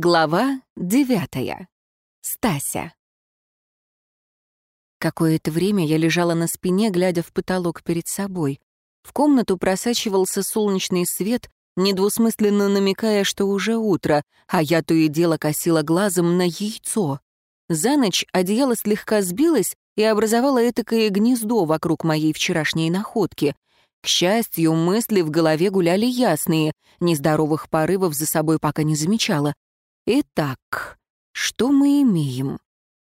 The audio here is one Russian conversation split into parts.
Глава девятая. Стася. Какое-то время я лежала на спине, глядя в потолок перед собой. В комнату просачивался солнечный свет, недвусмысленно намекая, что уже утро, а я то и дело косила глазом на яйцо. За ночь одеяло слегка сбилось и образовало этакое гнездо вокруг моей вчерашней находки. К счастью, мысли в голове гуляли ясные, нездоровых порывов за собой пока не замечала. Итак, что мы имеем?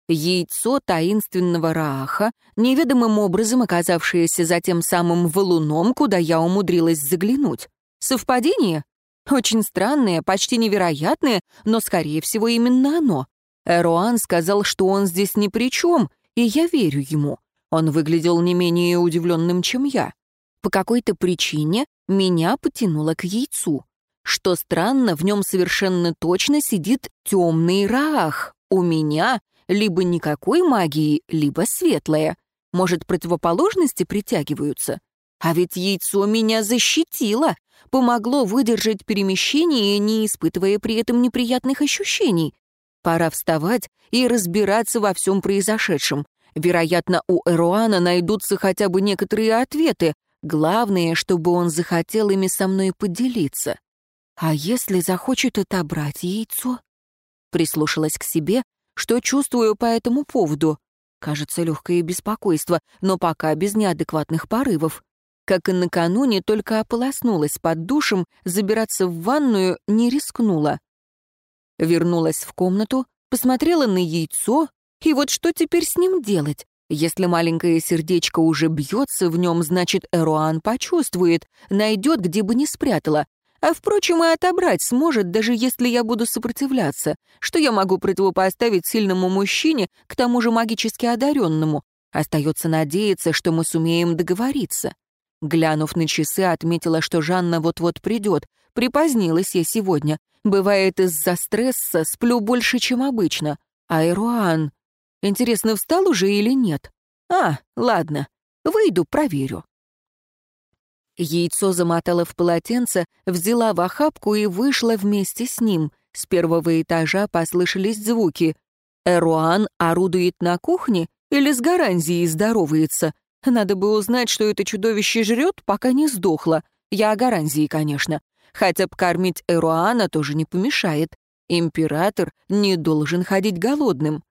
Яйцо таинственного Рааха, неведомым образом оказавшееся за тем самым валуном, куда я умудрилась заглянуть. Совпадение? Очень странное, почти невероятное, но, скорее всего, именно оно. Эруан сказал, что он здесь ни при чем, и я верю ему. Он выглядел не менее удивленным, чем я. По какой-то причине меня потянуло к яйцу. Что странно, в нем совершенно точно сидит темный Раах. У меня либо никакой магии, либо светлая. Может, противоположности притягиваются? А ведь яйцо меня защитило, помогло выдержать перемещение, не испытывая при этом неприятных ощущений. Пора вставать и разбираться во всем произошедшем. Вероятно, у Эруана найдутся хотя бы некоторые ответы. Главное, чтобы он захотел ими со мной поделиться. А если захочет отобрать яйцо? Прислушалась к себе, что чувствую по этому поводу. Кажется, легкое беспокойство, но пока без неадекватных порывов. Как и накануне, только ополоснулась под душем, забираться в ванную не рискнула. Вернулась в комнату, посмотрела на яйцо, и вот что теперь с ним делать? Если маленькое сердечко уже бьется в нем, значит, Эруан почувствует, найдет, где бы не спрятала, а, впрочем, и отобрать сможет, даже если я буду сопротивляться. Что я могу противопоставить сильному мужчине, к тому же магически одаренному? Остается надеяться, что мы сумеем договориться. Глянув на часы, отметила, что Жанна вот-вот придет. Припозднилась я сегодня. Бывает, из-за стресса сплю больше, чем обычно. А Эруан... Интересно, встал уже или нет? А, ладно, выйду, проверю. Яйцо замотала в полотенце, взяла в охапку и вышла вместе с ним. С первого этажа послышались звуки. Эруан орудует на кухне или с гарантией здоровается? Надо бы узнать, что это чудовище жрет, пока не сдохло. Я о гарантии, конечно. Хотя покормить Эруана тоже не помешает. Император не должен ходить голодным.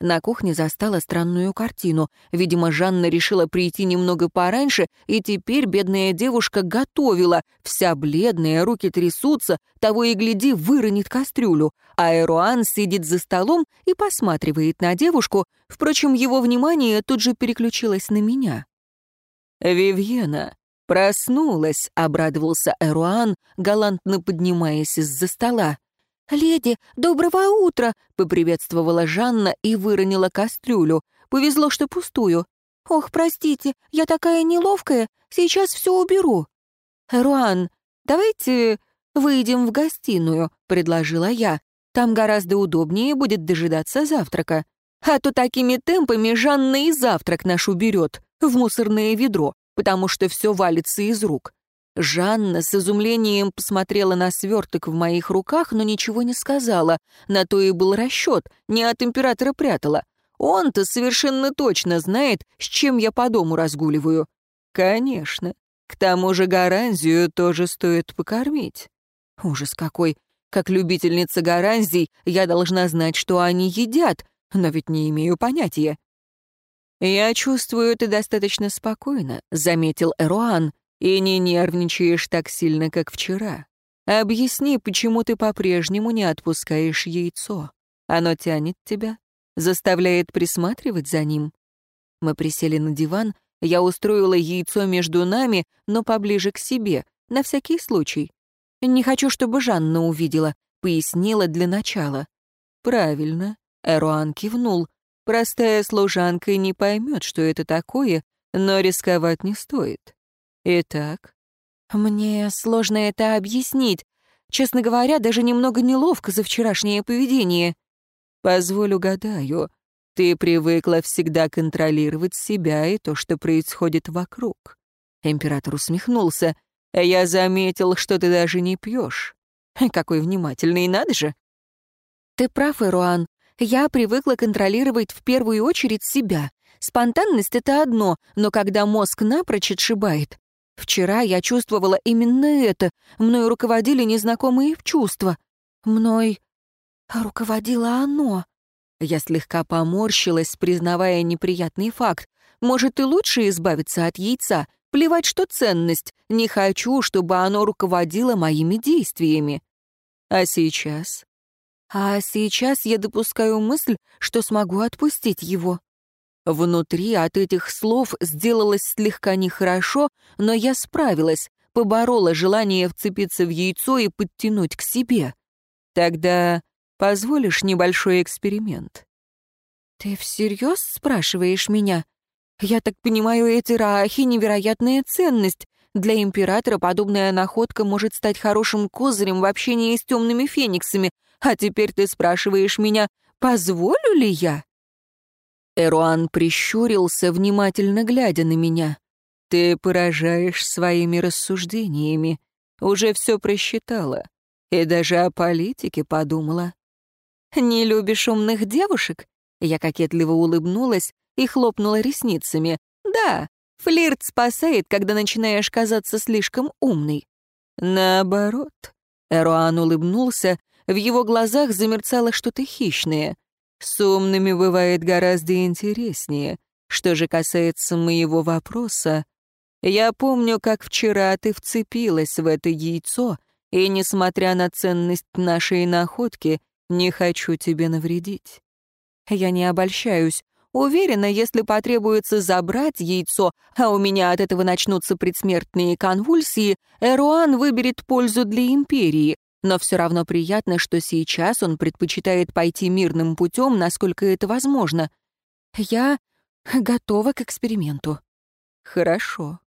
На кухне застала странную картину. Видимо, Жанна решила прийти немного пораньше, и теперь бедная девушка готовила. Вся бледная, руки трясутся, того и гляди, выронит кастрюлю. А Эруан сидит за столом и посматривает на девушку. Впрочем, его внимание тут же переключилось на меня. «Вивьена, проснулась», — обрадовался Эруан, галантно поднимаясь из-за стола. «Леди, доброго утра!» — поприветствовала Жанна и выронила кастрюлю. Повезло, что пустую. «Ох, простите, я такая неловкая, сейчас все уберу». «Руан, давайте выйдем в гостиную», — предложила я. «Там гораздо удобнее будет дожидаться завтрака. А то такими темпами Жанна и завтрак наш уберет в мусорное ведро, потому что все валится из рук. Жанна с изумлением посмотрела на сверток в моих руках, но ничего не сказала. На то и был расчет, не от императора прятала. Он-то совершенно точно знает, с чем я по дому разгуливаю. Конечно. К тому же гаранзию тоже стоит покормить. Ужас какой. Как любительница гаранзий, я должна знать, что они едят, но ведь не имею понятия. «Я чувствую, ты достаточно спокойно», — заметил Эруан и не нервничаешь так сильно, как вчера. Объясни, почему ты по-прежнему не отпускаешь яйцо. Оно тянет тебя, заставляет присматривать за ним. Мы присели на диван, я устроила яйцо между нами, но поближе к себе, на всякий случай. Не хочу, чтобы Жанна увидела, пояснила для начала. Правильно, Эруан кивнул. Простая служанка не поймет, что это такое, но рисковать не стоит. Итак, мне сложно это объяснить. Честно говоря, даже немного неловко за вчерашнее поведение. Позволь угадаю, ты привыкла всегда контролировать себя и то, что происходит вокруг. Император усмехнулся. Я заметил, что ты даже не пьешь. Какой внимательный, надо же. Ты прав, Эруан. Я привыкла контролировать в первую очередь себя. Спонтанность — это одно, но когда мозг напрочь отшибает... Вчера я чувствовала именно это. Мною руководили незнакомые чувства. Мной руководило оно. Я слегка поморщилась, признавая неприятный факт. Может, и лучше избавиться от яйца. Плевать, что ценность. Не хочу, чтобы оно руководило моими действиями. А сейчас? А сейчас я допускаю мысль, что смогу отпустить его. Внутри от этих слов сделалось слегка нехорошо, но я справилась, поборола желание вцепиться в яйцо и подтянуть к себе. Тогда позволишь небольшой эксперимент? «Ты всерьез спрашиваешь меня?» «Я так понимаю, эти раахи — невероятная ценность. Для императора подобная находка может стать хорошим козырем в общении с темными фениксами. А теперь ты спрашиваешь меня, позволю ли я?» Эруан прищурился, внимательно глядя на меня. «Ты поражаешь своими рассуждениями. Уже все просчитала. И даже о политике подумала. «Не любишь умных девушек?» Я кокетливо улыбнулась и хлопнула ресницами. «Да, флирт спасает, когда начинаешь казаться слишком умной». «Наоборот». Эруан улыбнулся, в его глазах замерцало что-то хищное. «С умными бывает гораздо интереснее. Что же касается моего вопроса, я помню, как вчера ты вцепилась в это яйцо, и, несмотря на ценность нашей находки, не хочу тебе навредить. Я не обольщаюсь. Уверена, если потребуется забрать яйцо, а у меня от этого начнутся предсмертные конвульсии, Эруан выберет пользу для империи. Но все равно приятно, что сейчас он предпочитает пойти мирным путем, насколько это возможно. Я готова к эксперименту. Хорошо.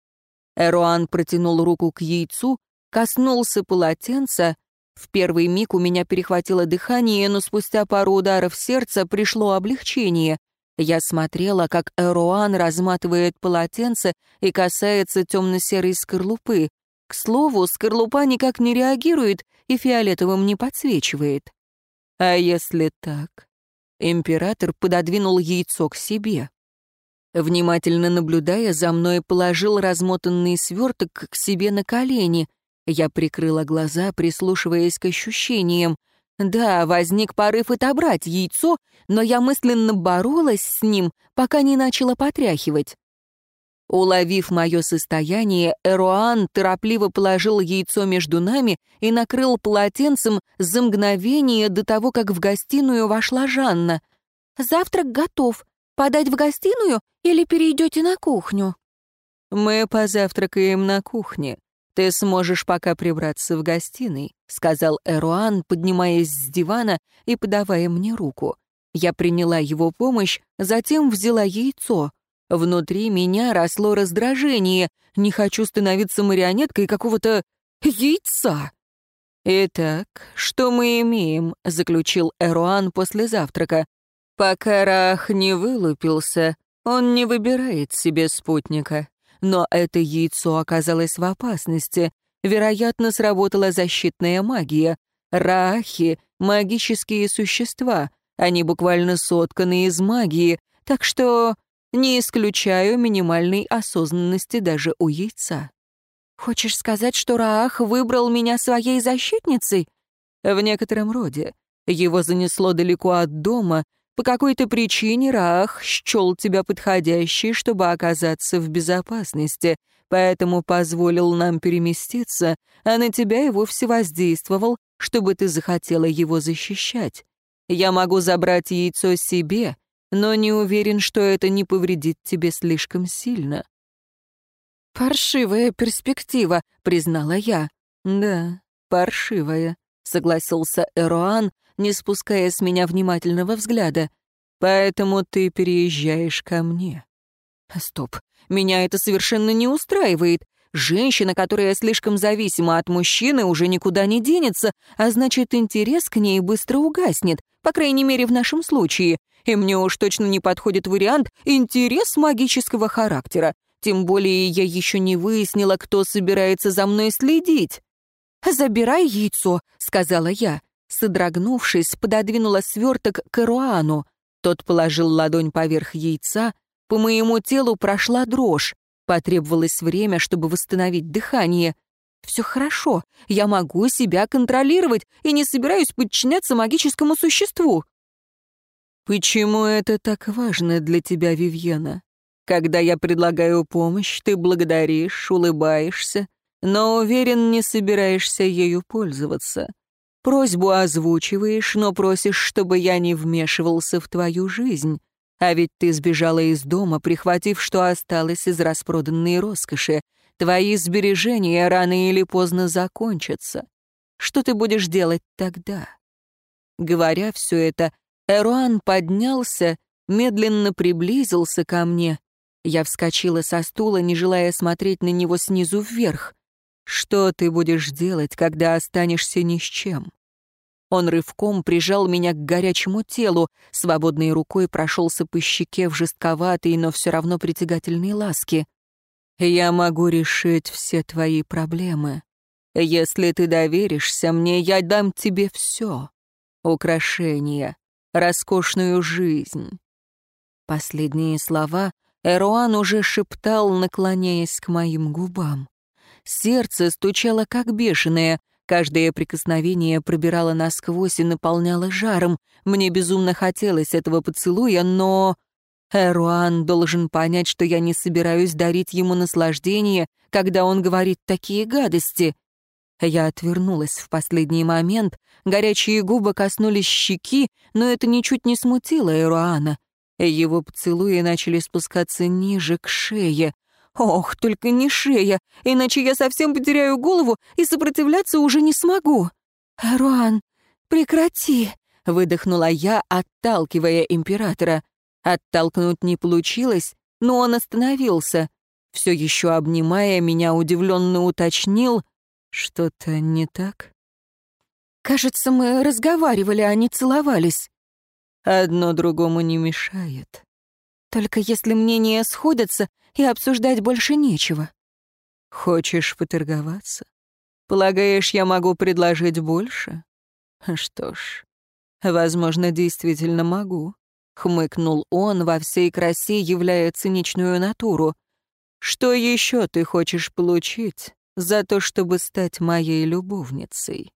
Эруан протянул руку к яйцу, коснулся полотенца, в первый миг у меня перехватило дыхание, но спустя пару ударов сердца пришло облегчение. Я смотрела, как Эруан разматывает полотенце и касается темно-серой скорлупы. К слову, скорлупа никак не реагирует и фиолетовым не подсвечивает. А если так? Император пододвинул яйцо к себе. Внимательно наблюдая за мной, положил размотанный сверток к себе на колени — я прикрыла глаза, прислушиваясь к ощущениям. Да, возник порыв отобрать яйцо, но я мысленно боролась с ним, пока не начала потряхивать. Уловив мое состояние, Эруан торопливо положил яйцо между нами и накрыл полотенцем за мгновение до того, как в гостиную вошла Жанна. «Завтрак готов. Подать в гостиную или перейдете на кухню?» «Мы позавтракаем на кухне», «Ты сможешь пока прибраться в гостиной», — сказал Эруан, поднимаясь с дивана и подавая мне руку. Я приняла его помощь, затем взяла яйцо. Внутри меня росло раздражение. Не хочу становиться марионеткой какого-то яйца. «Итак, что мы имеем?» — заключил Эруан после завтрака. «Пока Рах не вылупился, он не выбирает себе спутника. Но это яйцо оказалось в опасности. Вероятно, сработала защитная магия. Рахи — магические существа. Они буквально сотканы из магии, так что не исключаю минимальной осознанности даже у яйца. «Хочешь сказать, что Раах выбрал меня своей защитницей?» «В некотором роде. Его занесло далеко от дома, по какой-то причине Раах счел тебя подходящей, чтобы оказаться в безопасности, поэтому позволил нам переместиться, а на тебя и вовсе воздействовал, чтобы ты захотела его защищать. Я могу забрать яйцо себе, но не уверен, что это не повредит тебе слишком сильно». «Паршивая перспектива», — признала я. «Да, паршивая», — согласился Эроан, не спуская с меня внимательного взгляда. «Поэтому ты переезжаешь ко мне». «Стоп, меня это совершенно не устраивает. Женщина, которая слишком зависима от мужчины, уже никуда не денется, а значит, интерес к ней быстро угаснет, по крайней мере, в нашем случае. И мне уж точно не подходит вариант интерес магического характера. Тем более я еще не выяснила, кто собирается за мной следить. «Забирай яйцо», — сказала я. содрогнувшись, пододвинула сверток к Эруану. Тот положил ладонь поверх яйца, по моему телу прошла дрожь. Потребовалось время, чтобы восстановить дыхание. Все хорошо, я могу себя контролировать и не собираюсь подчиняться магическому существу. Почему это так важно для тебя, Вивьена? Когда я предлагаю помощь, ты благодаришь, улыбаешься, но, уверен, не собираешься ею пользоваться. Просьбу озвучиваешь, но просишь, чтобы я не вмешивался в твою жизнь. А ведь ты сбежала из дома, прихватив, что осталось из распроданной роскоши. Твои сбережения рано или поздно закончатся. Что ты будешь делать тогда? Говоря все это, Эруан поднялся, медленно приблизился ко мне. Я вскочила со стула, не желая смотреть на него снизу вверх. «Что ты будешь делать, когда останешься ни с чем?» Он рывком прижал меня к горячему телу, свободной рукой прошелся по щеке в жестковатой, но все равно притягательной ласке. Я могу решить все твои проблемы. Если ты доверишься мне, я дам тебе все. Украшения, роскошную жизнь. Последние слова Эруан уже шептал, наклоняясь к моим губам. Сердце стучало как бешеное, каждое прикосновение пробирало насквозь и наполняло жаром. Мне безумно хотелось этого поцелуя, но... Эруан должен понять, что я не собираюсь дарить ему наслаждение, когда он говорит такие гадости. Я отвернулась в последний момент, горячие губы коснулись щеки, но это ничуть не смутило Эруана. Его поцелуи начали спускаться ниже, к шее. Ох, только не шея, иначе я совсем потеряю голову и сопротивляться уже не смогу. «Эруан, прекрати!» — выдохнула я, отталкивая императора. Оттолкнуть не получилось, но он остановился. Все еще обнимая меня, удивленно уточнил, что-то не так. «Кажется, мы разговаривали, а не целовались». «Одно другому не мешает». «Только если мнения сходятся, и обсуждать больше нечего». «Хочешь поторговаться? Полагаешь, я могу предложить больше?» «Что ж, возможно, действительно могу. — хмыкнул он, во всей красе являя циничную натуру. «Что еще ты хочешь получить за то, чтобы стать моей любовницей?»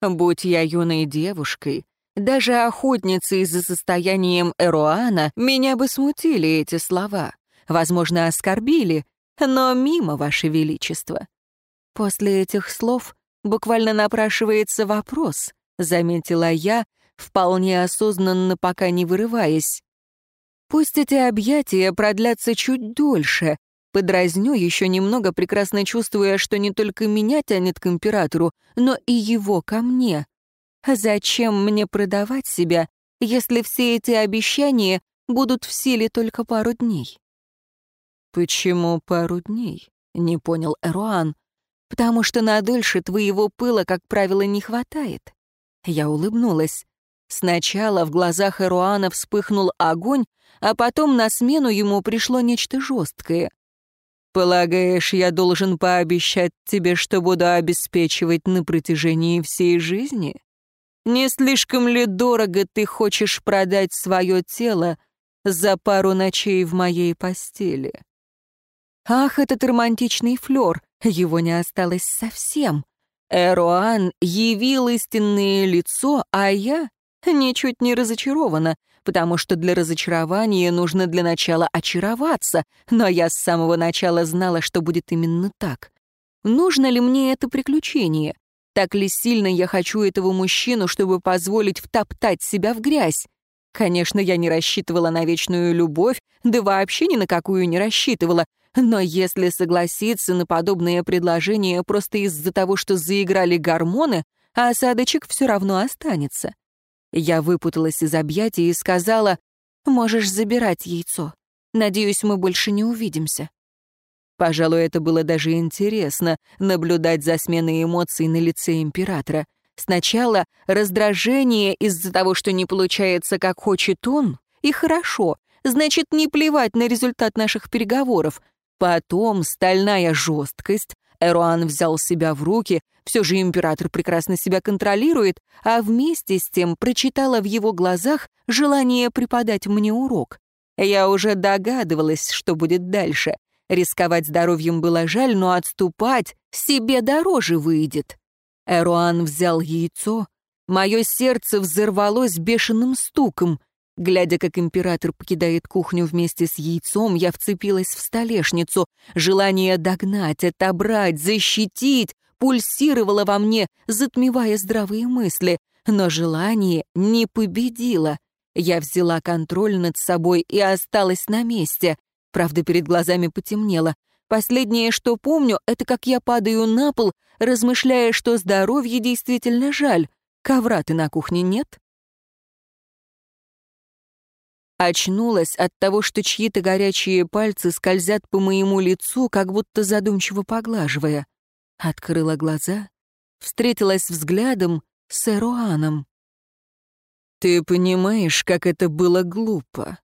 Будь я юной девушкой, даже охотницей за состоянием Эруана, меня бы смутили эти слова, возможно, оскорбили, но мимо, Ваше Величество. После этих слов буквально напрашивается вопрос, заметила я, вполне осознанно пока не вырываясь. Пусть эти объятия продлятся чуть дольше, подразню еще немного, прекрасно чувствуя, что не только меня тянет к императору, но и его ко мне. Зачем мне продавать себя, если все эти обещания будут в силе только пару дней? «Почему пару дней?» — не понял Эруан. «Потому что на дольше твоего пыла, как правило, не хватает». Я улыбнулась. Сначала в глазах Эруана вспыхнул огонь, а потом на смену ему пришло нечто жесткое. «Полагаешь, я должен пообещать тебе, что буду обеспечивать на протяжении всей жизни? Не слишком ли дорого ты хочешь продать свое тело за пару ночей в моей постели?» Ах, этот романтичный флёр, его не осталось совсем. Эруан явил истинное лицо, а я Ничуть не разочарована, потому что для разочарования нужно для начала очароваться, но я с самого начала знала, что будет именно так. Нужно ли мне это приключение? Так ли сильно я хочу этого мужчину, чтобы позволить втоптать себя в грязь? Конечно, я не рассчитывала на вечную любовь, да вообще ни на какую не рассчитывала, но если согласиться на подобное предложение просто из-за того, что заиграли гормоны, осадочек все равно останется. Я выпуталась из объятий и сказала, «Можешь забирать яйцо. Надеюсь, мы больше не увидимся». Пожалуй, это было даже интересно — наблюдать за сменой эмоций на лице императора. Сначала раздражение из-за того, что не получается, как хочет он, и хорошо, значит, не плевать на результат наших переговоров. Потом стальная жесткость, Эруан взял себя в руки, все же император прекрасно себя контролирует, а вместе с тем прочитала в его глазах желание преподать мне урок. Я уже догадывалась, что будет дальше. Рисковать здоровьем было жаль, но отступать себе дороже выйдет. Эруан взял яйцо. Мое сердце взорвалось бешеным стуком. Глядя, как император покидает кухню вместе с яйцом, я вцепилась в столешницу. Желание догнать, отобрать, защитить пульсировало во мне, затмевая здравые мысли. Но желание не победило. Я взяла контроль над собой и осталась на месте. Правда, перед глазами потемнело. Последнее, что помню, это как я падаю на пол, размышляя, что здоровье действительно жаль. Ковра-то на кухне нет. Очнулась от того, что чьи-то горячие пальцы скользят по моему лицу, как будто задумчиво поглаживая. Открыла глаза, встретилась взглядом с Эруаном. «Ты понимаешь, как это было глупо?»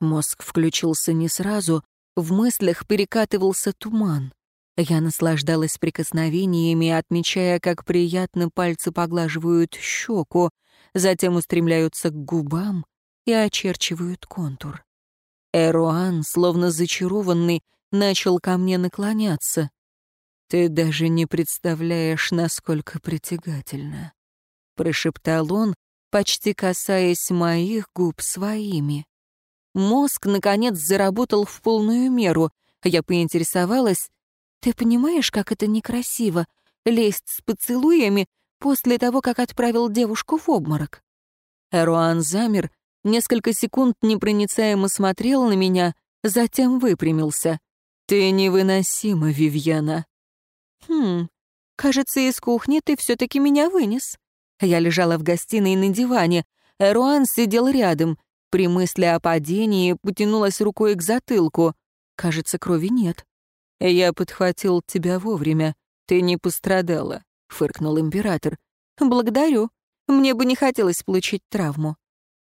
Мозг включился не сразу, в мыслях перекатывался туман. Я наслаждалась прикосновениями, отмечая, как приятно пальцы поглаживают щеку, затем устремляются к губам, и очерчивают контур. Эруан, словно зачарованный, начал ко мне наклоняться. «Ты даже не представляешь, насколько притягательно», — прошептал он, почти касаясь моих губ своими. Мозг, наконец, заработал в полную меру. Я поинтересовалась, «Ты понимаешь, как это некрасиво, лезть с поцелуями после того, как отправил девушку в обморок?» Эруан замер, несколько секунд непроницаемо смотрел на меня, затем выпрямился. «Ты невыносима, Вивьена». «Хм, кажется, из кухни ты все-таки меня вынес». Я лежала в гостиной на диване. Эруан сидел рядом. При мысли о падении потянулась рукой к затылку. Кажется, крови нет. «Я подхватил тебя вовремя. Ты не пострадала», — фыркнул император. «Благодарю. Мне бы не хотелось получить травму».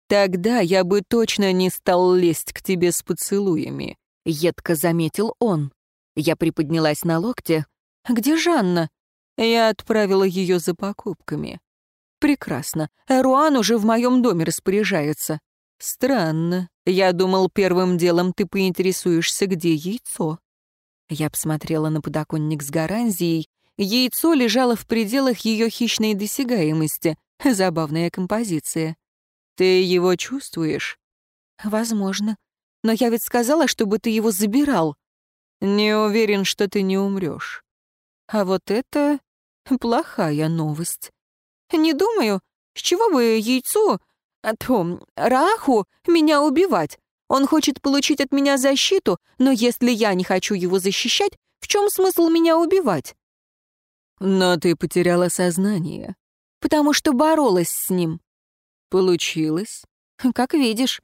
«Тогда я бы точно не стал лезть к тебе с поцелуями», — едко заметил он. Я приподнялась на локте. «Где Жанна?» Я отправила ее за покупками. «Прекрасно. Руан уже в моем доме распоряжается». «Странно. Я думал, первым делом ты поинтересуешься, где яйцо». Я посмотрела на подоконник с гаранзией. Яйцо лежало в пределах ее хищной досягаемости. Забавная композиция. Ты его чувствуешь? Возможно. Но я ведь сказала, чтобы ты его забирал. Не уверен, что ты не умрешь. А вот это плохая новость. Не думаю, с чего бы яйцу, а то Раху, меня убивать. Он хочет получить от меня защиту, но если я не хочу его защищать, в чем смысл меня убивать? Но ты потеряла сознание. Потому что боролась с ним. Получилось. Как видишь.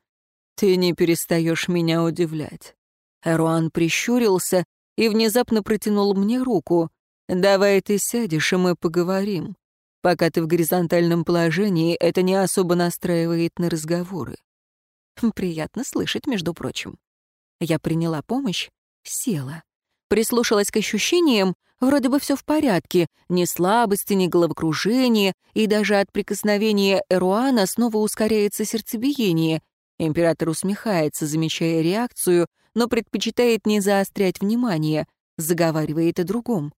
Ты не перестаешь меня удивлять. Руан прищурился и внезапно протянул мне руку. «Давай ты сядешь, и мы поговорим. Пока ты в горизонтальном положении, это не особо настраивает на разговоры». Приятно слышать, между прочим. Я приняла помощь, села. Прислушалась к ощущениям, вроде бы все в порядке, ни слабости, ни головокружения, и даже от прикосновения Эруана снова ускоряется сердцебиение. Император усмехается, замечая реакцию, но предпочитает не заострять внимание, заговаривает о другом.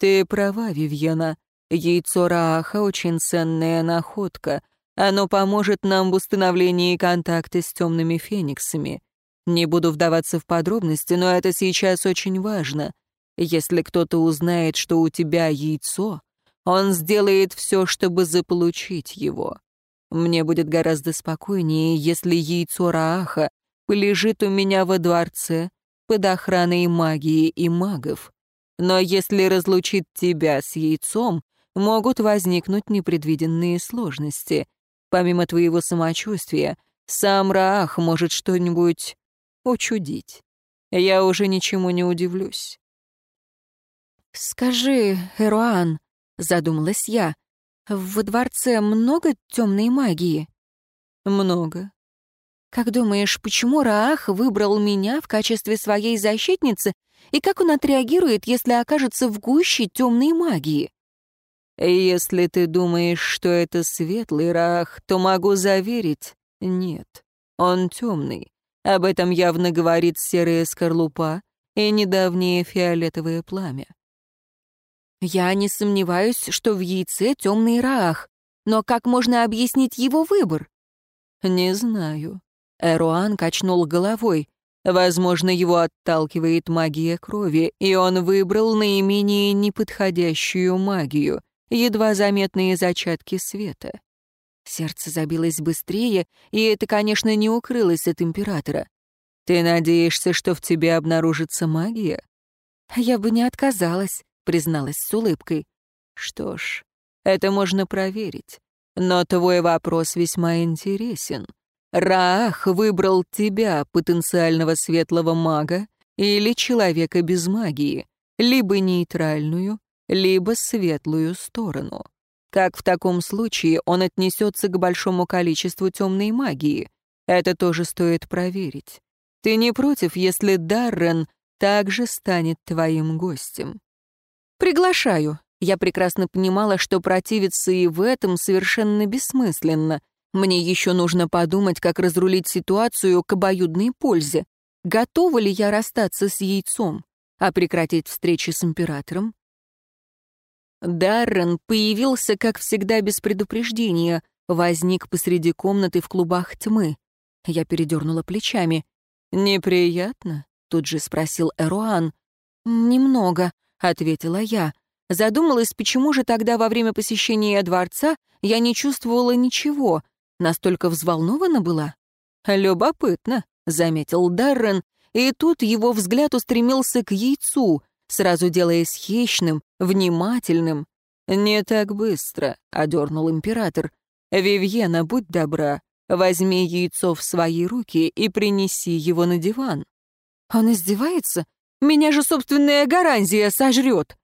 «Ты права, Вивьена. Яйцо Рааха — очень ценная находка. Оно поможет нам в установлении контакта с темными фениксами. Не буду вдаваться в подробности, но это сейчас очень важно. Если кто-то узнает, что у тебя яйцо, он сделает все, чтобы заполучить его. Мне будет гораздо спокойнее, если яйцо Рааха полежит у меня во дворце под охраной магии и магов. Но если разлучить тебя с яйцом, могут возникнуть непредвиденные сложности. Помимо твоего самочувствия, сам Раах может что-нибудь учудить. Я уже ничему не удивлюсь. «Скажи, Эруан», — задумалась я, — «во дворце много темной магии?» «Много. Как думаешь, почему Раах выбрал меня в качестве своей защитницы, и как он отреагирует, если окажется в гуще темной магии? Если ты думаешь, что это светлый Раах, то могу заверить, нет, он темный. Об этом явно говорит серая скорлупа и недавнее фиолетовое пламя. Я не сомневаюсь, что в яйце темный Раах, но как можно объяснить его выбор? Не знаю. Эруан качнул головой. Возможно, его отталкивает магия крови, и он выбрал наименее неподходящую магию, едва заметные зачатки света. Сердце забилось быстрее, и это, конечно, не укрылось от императора. «Ты надеешься, что в тебе обнаружится магия?» «Я бы не отказалась», — призналась с улыбкой. «Что ж, это можно проверить. Но твой вопрос весьма интересен. Раах выбрал тебя, потенциального светлого мага, или человека без магии, либо нейтральную, либо светлую сторону. Как в таком случае он отнесется к большому количеству темной магии? Это тоже стоит проверить. Ты не против, если Даррен также станет твоим гостем? Приглашаю. Я прекрасно понимала, что противиться и в этом совершенно бессмысленно. Мне еще нужно подумать, как разрулить ситуацию к обоюдной пользе. Готова ли я расстаться с яйцом? А прекратить встречи с императором? Даррен появился, как всегда, без предупреждения, возник посреди комнаты в клубах тьмы. Я передернула плечами. «Неприятно?» — тут же спросил Эруан. «Немного», — ответила я. Задумалась, почему же тогда во время посещения дворца я не чувствовала ничего, настолько взволнована была. «Любопытно», — заметил Даррен, и тут его взгляд устремился к яйцу — сразу делаясь хищным, внимательным. «Не так быстро», — одернул император. «Вивьена, будь добра, возьми яйцо в свои руки и принеси его на диван». «Он издевается? Меня же собственная гарантия сожрет!»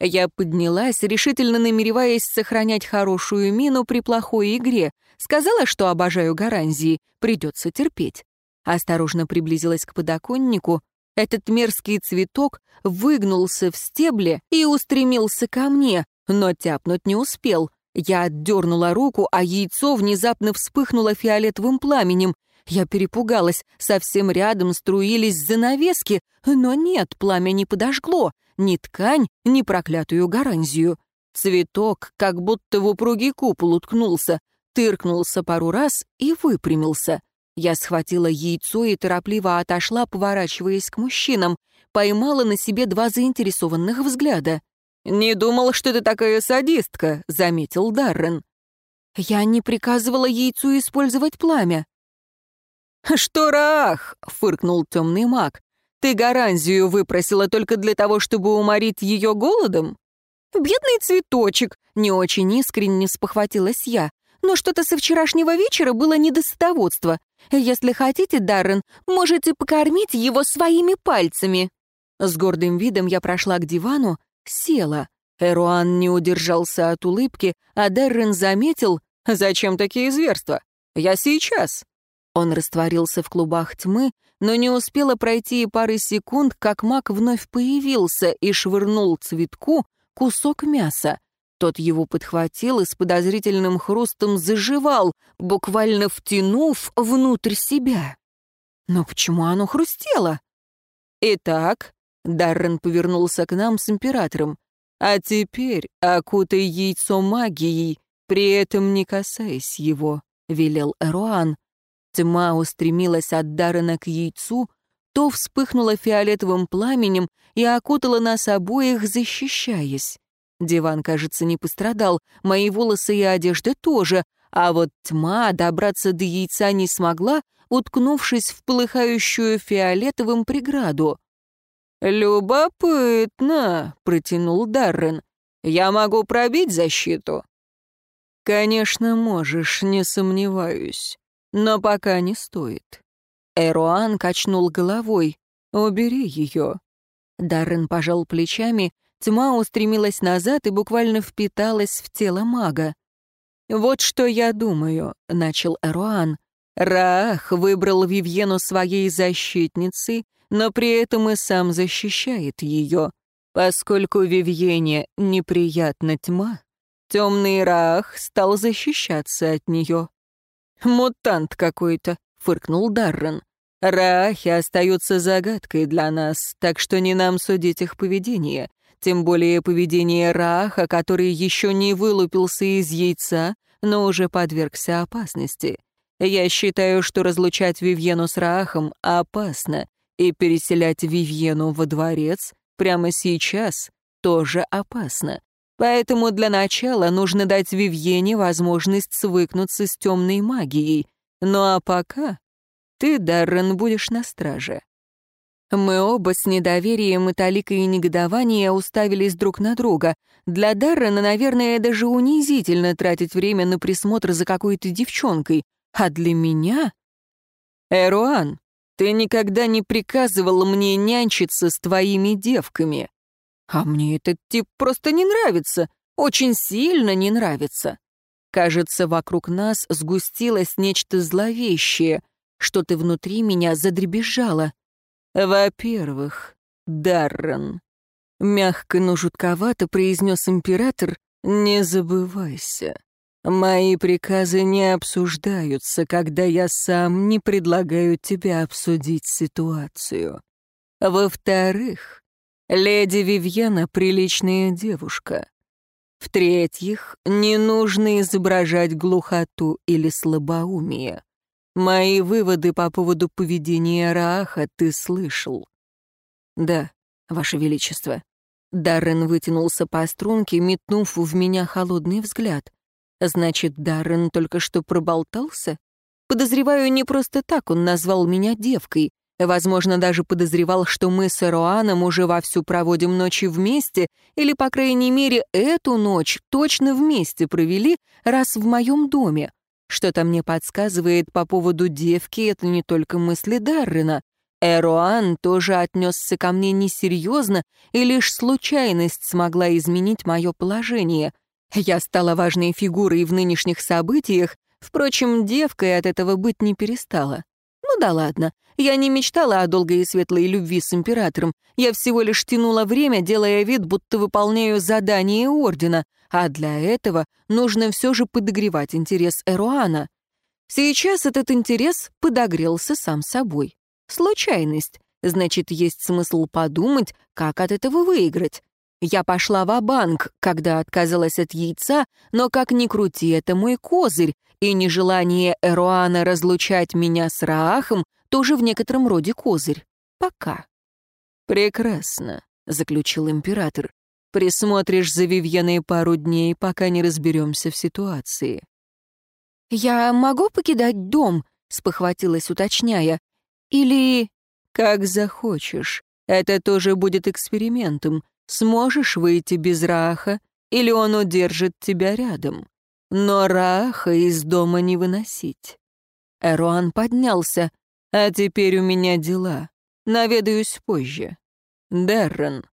Я поднялась, решительно намереваясь сохранять хорошую мину при плохой игре. Сказала, что обожаю гарантии, придется терпеть. Осторожно приблизилась к подоконнику, этот мерзкий цветок выгнулся в стебле и устремился ко мне, но тяпнуть не успел. Я отдернула руку, а яйцо внезапно вспыхнуло фиолетовым пламенем. Я перепугалась, совсем рядом струились занавески, но нет, пламя не подожгло, ни ткань, ни проклятую гаранзию. Цветок как будто в упругий купол уткнулся, тыркнулся пару раз и выпрямился. Я схватила яйцо и торопливо отошла, поворачиваясь к мужчинам. Поймала на себе два заинтересованных взгляда. «Не думал, что ты такая садистка», — заметил Даррен. «Я не приказывала яйцу использовать пламя». «Что рах!» — фыркнул темный маг. «Ты гарантию выпросила только для того, чтобы уморить ее голодом?» «Бедный цветочек!» — не очень искренне спохватилась я. «Но что-то со вчерашнего вечера было недостоводство. Если хотите, Даррен, можете покормить его своими пальцами». С гордым видом я прошла к дивану, села. Эруан не удержался от улыбки, а Даррен заметил, «Зачем такие зверства? Я сейчас». Он растворился в клубах тьмы, но не успело пройти и пары секунд, как маг вновь появился и швырнул цветку кусок мяса. Тот его подхватил и с подозрительным хрустом заживал, буквально втянув внутрь себя. Но почему оно хрустело? «Итак», — Даррен повернулся к нам с императором, «а теперь окутай яйцо магией, при этом не касаясь его», — велел Эруан. Тьма устремилась от Даррена к яйцу, то вспыхнула фиолетовым пламенем и окутала нас обоих, защищаясь. Диван, кажется, не пострадал, мои волосы и одежда тоже, а вот тьма добраться до яйца не смогла, уткнувшись в полыхающую фиолетовым преграду. «Любопытно», — протянул Даррен. «Я могу пробить защиту?» «Конечно, можешь, не сомневаюсь. Но пока не стоит». Эруан качнул головой. «Убери ее». Даррен пожал плечами, Тьма устремилась назад и буквально впиталась в тело мага. «Вот что я думаю», — начал Эруан. Раах выбрал Вивьену своей защитницей, но при этом и сам защищает ее. Поскольку Вивьене неприятна тьма, темный Раах стал защищаться от нее. «Мутант какой-то», — фыркнул Даррен. «Раахи остаются загадкой для нас, так что не нам судить их поведение. Тем более поведение Рааха, который еще не вылупился из яйца, но уже подвергся опасности. Я считаю, что разлучать Вивьену с Раахом опасно, и переселять Вивьену во дворец прямо сейчас тоже опасно. Поэтому для начала нужно дать Вивьене возможность свыкнуться с темной магией. Ну а пока ты, Даррен, будешь на страже. Мы оба с недоверием и таликой негодования уставились друг на друга. Для Даррена, наверное, даже унизительно тратить время на присмотр за какой-то девчонкой. А для меня... Эруан, ты никогда не приказывал мне нянчиться с твоими девками. А мне этот тип просто не нравится, очень сильно не нравится. Кажется, вокруг нас сгустилось нечто зловещее, что-то внутри меня задребезжало. «Во-первых, Даррен», — мягко, но жутковато произнес император, «не забывайся. Мои приказы не обсуждаются, когда я сам не предлагаю тебе обсудить ситуацию. Во-вторых, леди Вивьена — приличная девушка. В-третьих, не нужно изображать глухоту или слабоумие. Мои выводы по поводу поведения Рааха ты слышал. Да, Ваше Величество. Даррен вытянулся по струнке, метнув в меня холодный взгляд. Значит, Даррен только что проболтался? Подозреваю, не просто так он назвал меня девкой. Возможно, даже подозревал, что мы с Эруаном уже вовсю проводим ночи вместе, или, по крайней мере, эту ночь точно вместе провели, раз в моем доме. Что-то мне подсказывает по поводу девки, это не только мысли Даррена. Эруан тоже отнесся ко мне несерьезно, и лишь случайность смогла изменить мое положение. Я стала важной фигурой в нынешних событиях, впрочем, девкой от этого быть не перестала. Ну да ладно, я не мечтала о долгой и светлой любви с императором, я всего лишь тянула время, делая вид, будто выполняю задание ордена, а для этого нужно все же подогревать интерес Эруана. Сейчас этот интерес подогрелся сам собой. Случайность. Значит, есть смысл подумать, как от этого выиграть. Я пошла в банк когда отказалась от яйца, но как ни крути, это мой козырь, и нежелание Эруана разлучать меня с Раахом тоже в некотором роде козырь. Пока. «Прекрасно», — заключил император. «Присмотришь за Вивьеной пару дней, пока не разберемся в ситуации». «Я могу покидать дом?» — спохватилась, уточняя. «Или...» «Как захочешь. Это тоже будет экспериментом. Сможешь выйти без Раха, или он удержит тебя рядом. Но Раха из дома не выносить. Эруан поднялся. А теперь у меня дела. Наведаюсь позже. Деррен.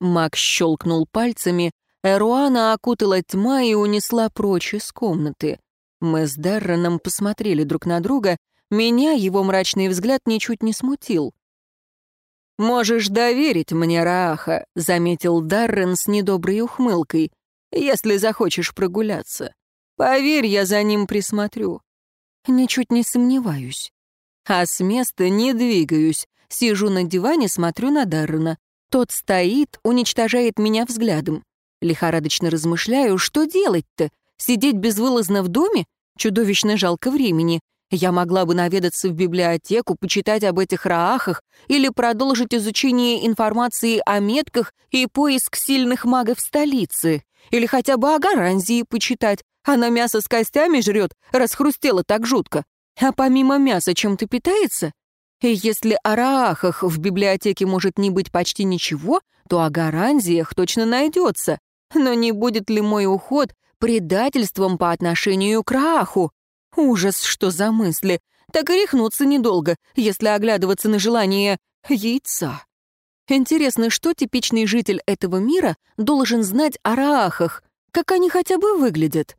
Мак щелкнул пальцами, Эруана окутала тьма и унесла прочь из комнаты. Мы с Дерреном посмотрели друг на друга, меня его мрачный взгляд ничуть не смутил. «Можешь доверить мне, Рааха», — заметил Даррен с недоброй ухмылкой, «если захочешь прогуляться. Поверь, я за ним присмотрю». «Ничуть не сомневаюсь». А с места не двигаюсь. Сижу на диване, смотрю на Даррена. Тот стоит, уничтожает меня взглядом. Лихорадочно размышляю, что делать-то? Сидеть безвылазно в доме? Чудовищно жалко времени. Я могла бы наведаться в библиотеку, почитать об этих раахах или продолжить изучение информации о метках и поиск сильных магов столицы. Или хотя бы о Гаранзии почитать. Она мясо с костями жрет, расхрустела так жутко. А помимо мяса чем-то питается? И если о раахах в библиотеке может не быть почти ничего, то о гаранзиях точно найдется. Но не будет ли мой уход предательством по отношению к рааху? Ужас, что за мысли. Так и рехнуться недолго, если оглядываться на желание яйца. Интересно, что типичный житель этого мира должен знать о раахах, как они хотя бы выглядят?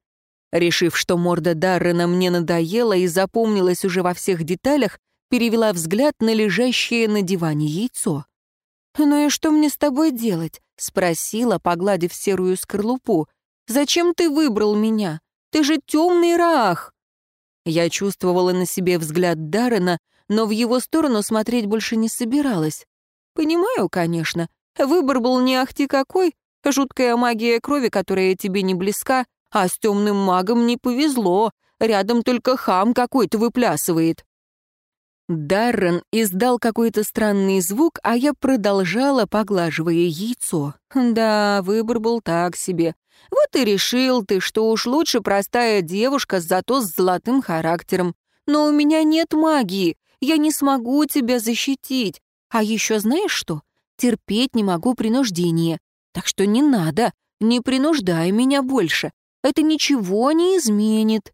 Решив, что морда Даррена мне надоела и запомнилась уже во всех деталях, перевела взгляд на лежащее на диване яйцо. «Ну и что мне с тобой делать?» — спросила, погладив серую скорлупу. «Зачем ты выбрал меня? Ты же темный рах!» Я чувствовала на себе взгляд Даррена, но в его сторону смотреть больше не собиралась. «Понимаю, конечно. Выбор был не ахти какой. Жуткая магия крови, которая тебе не близка, а с темным магом не повезло. Рядом только хам какой-то выплясывает». Даррен издал какой-то странный звук, а я продолжала, поглаживая яйцо. Да, выбор был так себе. Вот и решил ты, что уж лучше простая девушка, зато с золотым характером. Но у меня нет магии, я не смогу тебя защитить. А еще знаешь что? Терпеть не могу принуждение. Так что не надо, не принуждай меня больше. Это ничего не изменит.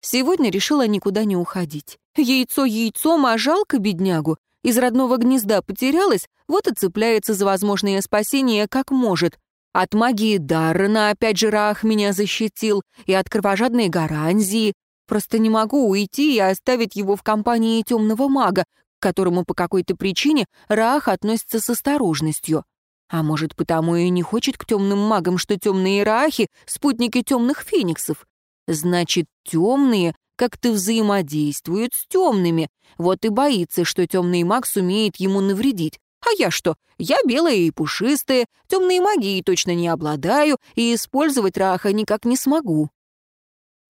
Сегодня решила никуда не уходить. Яйцо яйцом, а жалко беднягу. Из родного гнезда потерялась, вот и цепляется за возможное спасение как может. От магии Даррена опять же Раах меня защитил, и от кровожадной гаранзии. Просто не могу уйти и оставить его в компании темного мага, к которому по какой-то причине Раах относится с осторожностью. А может, потому и не хочет к темным магам, что темные Раахи — спутники темных фениксов. Значит, темные как-то взаимодействуют с темными. Вот и боится, что темный маг сумеет ему навредить. А я что? Я белая и пушистая, темной магией точно не обладаю и использовать Раха никак не смогу.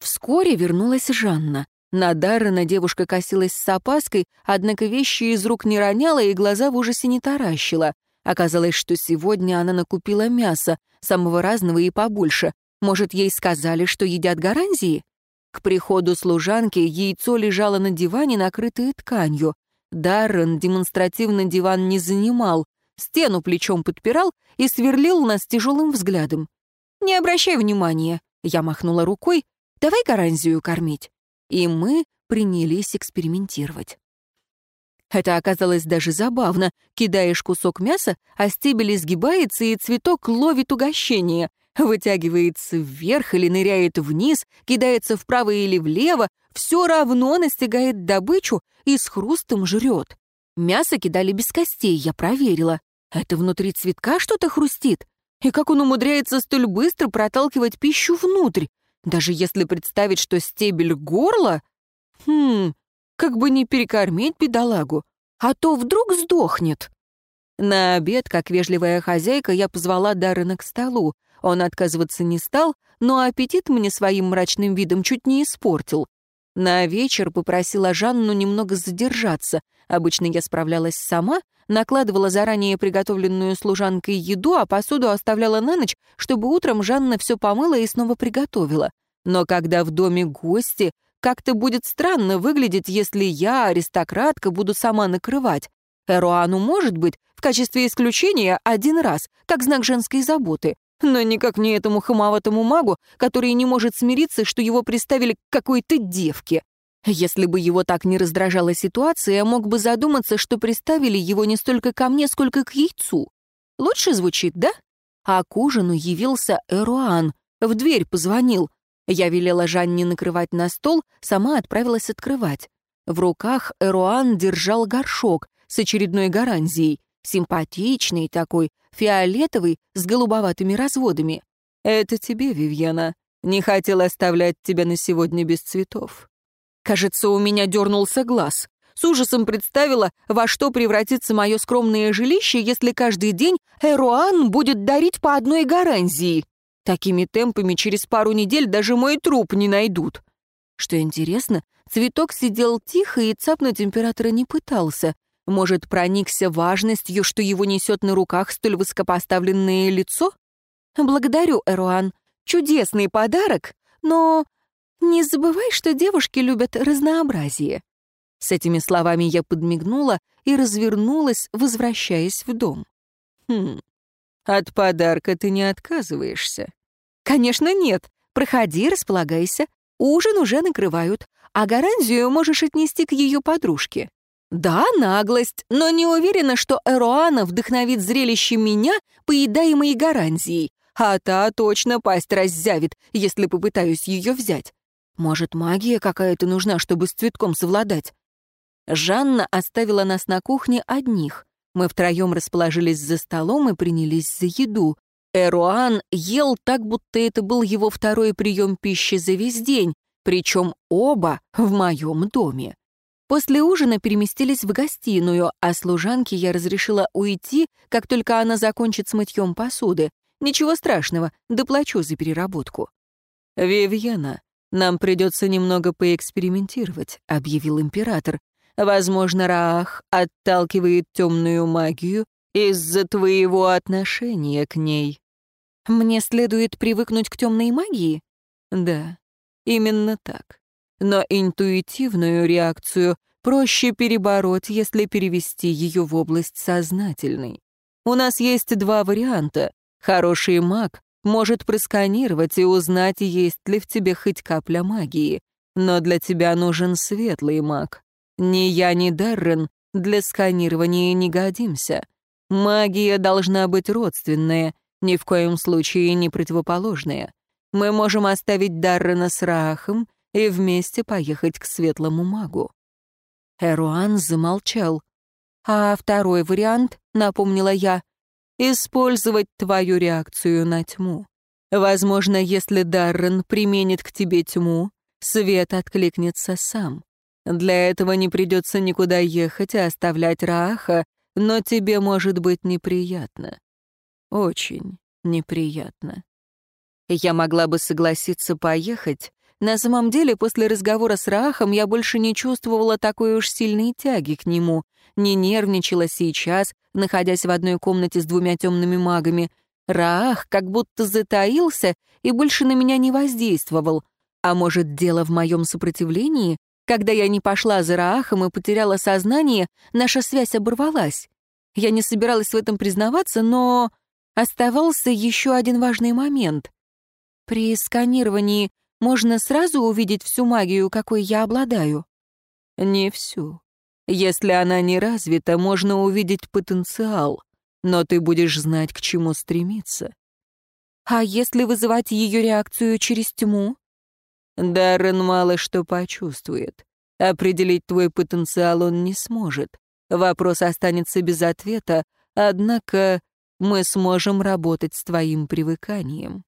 Вскоре вернулась Жанна. На Даррена девушка косилась с опаской, однако вещи из рук не роняла и глаза в ужасе не таращила. Оказалось, что сегодня она накупила мяса, самого разного и побольше. Может, ей сказали, что едят гаранзии? К приходу служанки яйцо лежало на диване, накрытое тканью. Даррен демонстративно диван не занимал, стену плечом подпирал и сверлил нас тяжелым взглядом. «Не обращай внимания», — я махнула рукой, «давай гаранзию кормить». И мы принялись экспериментировать. Это оказалось даже забавно. Кидаешь кусок мяса, а стебель изгибается, и цветок ловит угощение. Вытягивается вверх или ныряет вниз, кидается вправо или влево, все равно настигает добычу и с хрустом жрет. Мясо кидали без костей, я проверила. Это внутри цветка что-то хрустит? И как он умудряется столь быстро проталкивать пищу внутрь? Даже если представить, что стебель горла... Хм, как бы не перекормить бедолагу, а то вдруг сдохнет. На обед, как вежливая хозяйка, я позвала Даррена к столу. Он отказываться не стал, но аппетит мне своим мрачным видом чуть не испортил. На вечер попросила Жанну немного задержаться. Обычно я справлялась сама, накладывала заранее приготовленную служанкой еду, а посуду оставляла на ночь, чтобы утром Жанна все помыла и снова приготовила. Но когда в доме гости, как-то будет странно выглядеть, если я, аристократка, буду сама накрывать. Эруану может быть в качестве исключения один раз, как знак женской заботы, но никак не этому хамоватому магу, который не может смириться, что его приставили к какой-то девке. Если бы его так не раздражала ситуация, мог бы задуматься, что приставили его не столько ко мне, сколько к яйцу. Лучше звучит, да? А к ужину явился Эруан. В дверь позвонил. Я велела Жанне накрывать на стол, сама отправилась открывать. В руках Эруан держал горшок с очередной гаранзией. Симпатичный такой, фиолетовый, с голубоватыми разводами. «Это тебе, Вивьена. Не хотел оставлять тебя на сегодня без цветов». Кажется, у меня дернулся глаз. С ужасом представила, во что превратится мое скромное жилище, если каждый день Эруан будет дарить по одной гарантии. Такими темпами через пару недель даже мой труп не найдут. Что интересно, цветок сидел тихо и цапнуть императора не пытался. Может, проникся важностью, что его несет на руках столь высокопоставленное лицо? Благодарю, Эруан. Чудесный подарок, но не забывай, что девушки любят разнообразие. С этими словами я подмигнула и развернулась, возвращаясь в дом. Хм, от подарка ты не отказываешься. «Конечно нет. Проходи, располагайся. Ужин уже накрывают, а гарантию можешь отнести к ее подружке». Да, наглость, но не уверена, что Эруана вдохновит зрелище меня, поедаемой гарантией. а та точно пасть раззявит, если попытаюсь ее взять. Может, магия какая-то нужна, чтобы с цветком совладать? Жанна оставила нас на кухне одних. Мы втроем расположились за столом и принялись за еду. Эруан ел так, будто это был его второй прием пищи за весь день, причем оба в моем доме. После ужина переместились в гостиную, а служанке я разрешила уйти, как только она закончит с мытьем посуды. Ничего страшного, доплачу за переработку. «Вивьена, нам придется немного поэкспериментировать», — объявил император. «Возможно, Раах отталкивает темную магию из-за твоего отношения к ней». «Мне следует привыкнуть к темной магии?» «Да, именно так но интуитивную реакцию проще перебороть, если перевести ее в область сознательной. У нас есть два варианта. Хороший маг может просканировать и узнать, есть ли в тебе хоть капля магии. Но для тебя нужен светлый маг. Ни я, ни Даррен для сканирования не годимся. Магия должна быть родственная, ни в коем случае не противоположная. Мы можем оставить Даррена с Раахом и вместе поехать к светлому магу. Эруан замолчал. «А второй вариант, — напомнила я, — использовать твою реакцию на тьму. Возможно, если Даррен применит к тебе тьму, свет откликнется сам. Для этого не придется никуда ехать и оставлять Рааха, но тебе может быть неприятно. Очень неприятно. Я могла бы согласиться поехать, на самом деле, после разговора с Раахом я больше не чувствовала такой уж сильной тяги к нему, не нервничала сейчас, находясь в одной комнате с двумя темными магами. Раах как будто затаился и больше на меня не воздействовал. А может, дело в моем сопротивлении? Когда я не пошла за Раахом и потеряла сознание, наша связь оборвалась. Я не собиралась в этом признаваться, но оставался еще один важный момент. При сканировании можно сразу увидеть всю магию, какой я обладаю? Не всю. Если она не развита, можно увидеть потенциал, но ты будешь знать, к чему стремиться. А если вызывать ее реакцию через тьму? Даррен мало что почувствует. Определить твой потенциал он не сможет. Вопрос останется без ответа, однако мы сможем работать с твоим привыканием.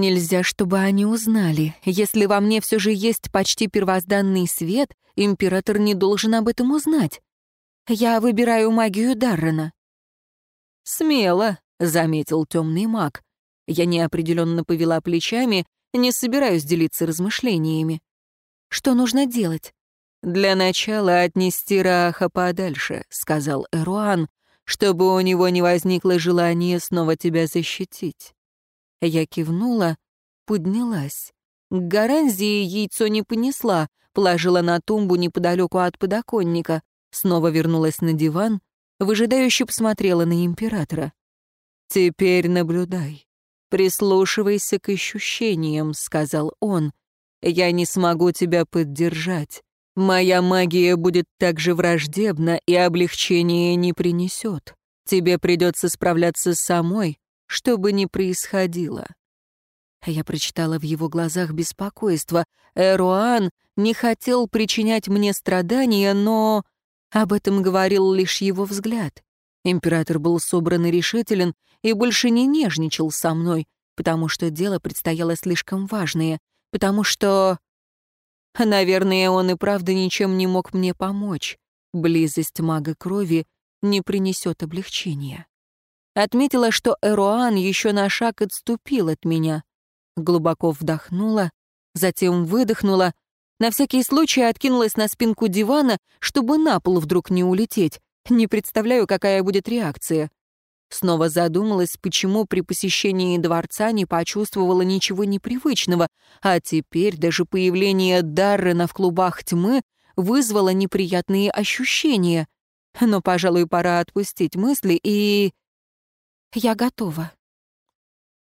Нельзя, чтобы они узнали. Если во мне все же есть почти первозданный свет, император не должен об этом узнать. Я выбираю магию Даррена. Смело, заметил темный маг. Я неопределенно повела плечами, не собираюсь делиться размышлениями. Что нужно делать? «Для начала отнести Раха подальше», — сказал Эруан, «чтобы у него не возникло желания снова тебя защитить». Я кивнула, поднялась. К гарантии яйцо не понесла, положила на тумбу неподалеку от подоконника, снова вернулась на диван, выжидающе посмотрела на императора. «Теперь наблюдай. Прислушивайся к ощущениям», — сказал он. «Я не смогу тебя поддержать. Моя магия будет так же враждебна и облегчения не принесет. Тебе придется справляться самой, что бы ни происходило. Я прочитала в его глазах беспокойство. Эруан не хотел причинять мне страдания, но об этом говорил лишь его взгляд. Император был собран и решителен и больше не нежничал со мной, потому что дело предстояло слишком важное, потому что... Наверное, он и правда ничем не мог мне помочь. Близость мага крови не принесет облегчения. Отметила, что Эруан еще на шаг отступил от меня. Глубоко вдохнула, затем выдохнула, на всякий случай откинулась на спинку дивана, чтобы на пол вдруг не улететь. Не представляю, какая будет реакция. Снова задумалась, почему при посещении дворца не почувствовала ничего непривычного, а теперь даже появление Даррена в клубах тьмы вызвало неприятные ощущения. Но, пожалуй, пора отпустить мысли и... Я готова.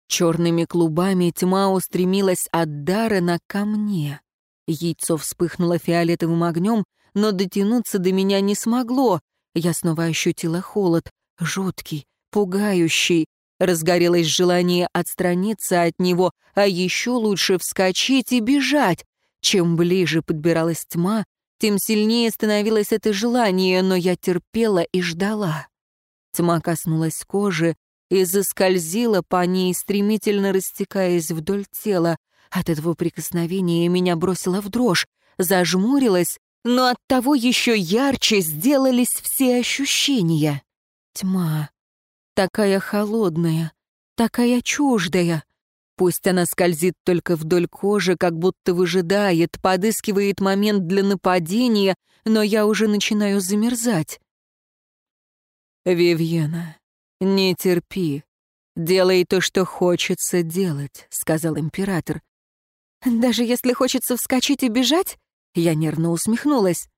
Черными клубами тьма устремилась от Даррена ко мне. Яйцо вспыхнуло фиолетовым огнем, но дотянуться до меня не смогло. Я снова ощутила холод, жуткий, пугающий. Разгорелось желание отстраниться от него, а еще лучше вскочить и бежать. Чем ближе подбиралась тьма, тем сильнее становилось это желание, но я терпела и ждала. Тьма коснулась кожи и заскользила по ней, стремительно растекаясь вдоль тела. От этого прикосновения меня бросило в дрожь, зажмурилась, но от того еще ярче сделались все ощущения. Тьма. Такая холодная, такая чуждая. Пусть она скользит только вдоль кожи, как будто выжидает, подыскивает момент для нападения, но я уже начинаю замерзать. «Вивьена, не терпи. Делай то, что хочется делать», — сказал император. «Даже если хочется вскочить и бежать?» Я нервно усмехнулась.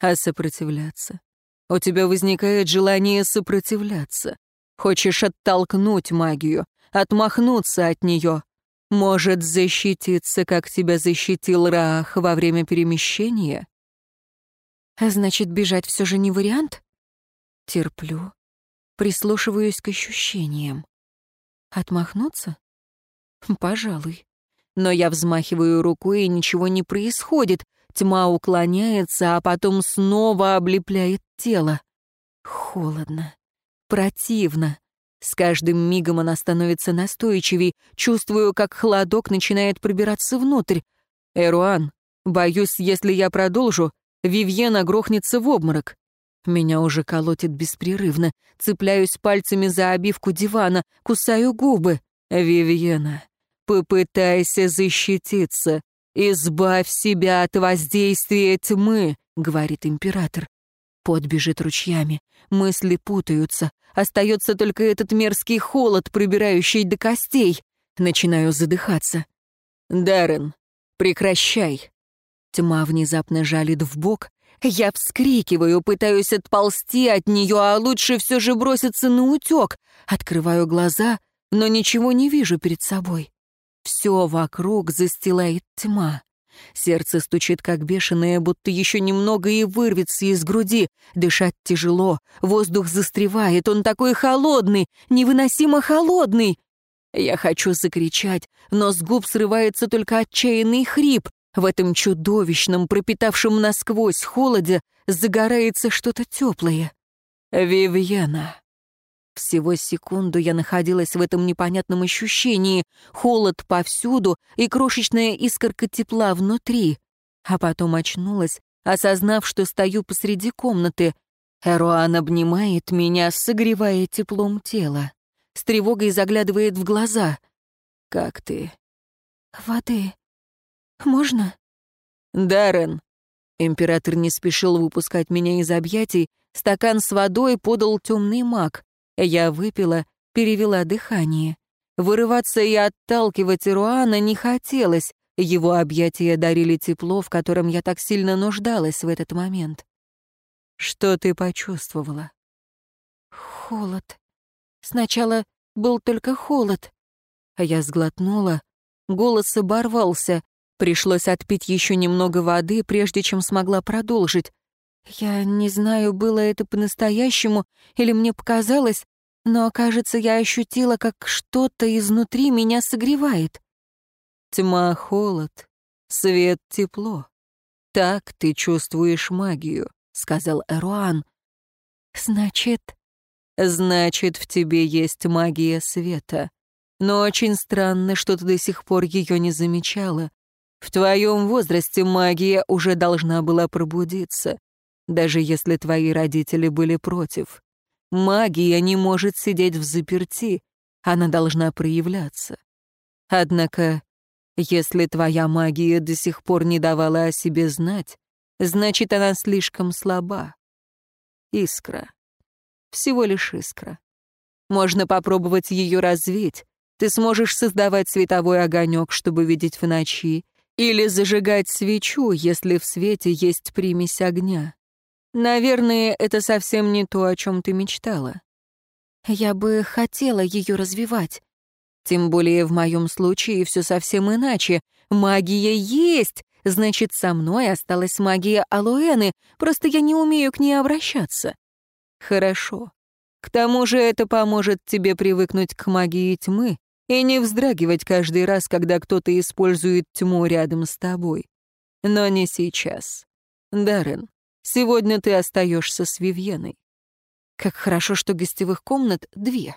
«А сопротивляться? У тебя возникает желание сопротивляться. Хочешь оттолкнуть магию, отмахнуться от нее. Может, защититься, как тебя защитил Раах во время перемещения? Значит, бежать все же не вариант? Терплю. Прислушиваюсь к ощущениям. Отмахнуться? Пожалуй. Но я взмахиваю рукой, и ничего не происходит. Тьма уклоняется, а потом снова облепляет тело. Холодно. Противно. С каждым мигом она становится настойчивей. Чувствую, как холодок начинает пробираться внутрь. «Эруан, боюсь, если я продолжу, Вивьена грохнется в обморок». Меня уже колотит беспрерывно. Цепляюсь пальцами за обивку дивана, кусаю губы. «Вивьена, попытайся защититься. Избавь себя от воздействия тьмы», — говорит император. Пот бежит ручьями, мысли путаются. Остается только этот мерзкий холод, пробирающий до костей. Начинаю задыхаться. «Даррен, прекращай!» Тьма внезапно жалит в бок. Я вскрикиваю, пытаюсь отползти от нее, а лучше все же броситься на утек. Открываю глаза, но ничего не вижу перед собой. Все вокруг застилает тьма. Сердце стучит как бешеное, будто еще немного и вырвется из груди. Дышать тяжело, воздух застревает, он такой холодный, невыносимо холодный. Я хочу закричать, но с губ срывается только отчаянный хрип. В этом чудовищном, пропитавшем насквозь холоде загорается что-то теплое. «Вивьена», всего секунду я находилась в этом непонятном ощущении. Холод повсюду и крошечная искорка тепла внутри. А потом очнулась, осознав, что стою посреди комнаты. Эруан обнимает меня, согревая теплом тела. С тревогой заглядывает в глаза. «Как ты?» «Воды. Можно?» «Даррен». Император не спешил выпускать меня из объятий. Стакан с водой подал темный маг. Я выпила, перевела дыхание. Вырываться и отталкивать Руана не хотелось. Его объятия дарили тепло, в котором я так сильно нуждалась в этот момент. Что ты почувствовала? Холод. Сначала был только холод. А я сглотнула. Голос оборвался. Пришлось отпить еще немного воды, прежде чем смогла продолжить. Я не знаю, было это по-настоящему или мне показалось, но, кажется, я ощутила, как что-то изнутри меня согревает. Тьма — холод, свет — тепло. Так ты чувствуешь магию, — сказал Эруан. Значит... Значит, в тебе есть магия света. Но очень странно, что ты до сих пор ее не замечала. В твоем возрасте магия уже должна была пробудиться, даже если твои родители были против. Магия не может сидеть в заперти, она должна проявляться. Однако, если твоя магия до сих пор не давала о себе знать, значит, она слишком слаба. Искра. Всего лишь искра. Можно попробовать ее развить. Ты сможешь создавать световой огонек, чтобы видеть в ночи, или зажигать свечу, если в свете есть примесь огня. Наверное, это совсем не то, о чем ты мечтала. Я бы хотела ее развивать. Тем более в моем случае все совсем иначе. Магия есть, значит, со мной осталась магия Алоэны, просто я не умею к ней обращаться. Хорошо. К тому же это поможет тебе привыкнуть к магии тьмы и не вздрагивать каждый раз, когда кто-то использует тьму рядом с тобой. Но не сейчас. Даррен, сегодня ты остаешься с Вивьеной. Как хорошо, что гостевых комнат две.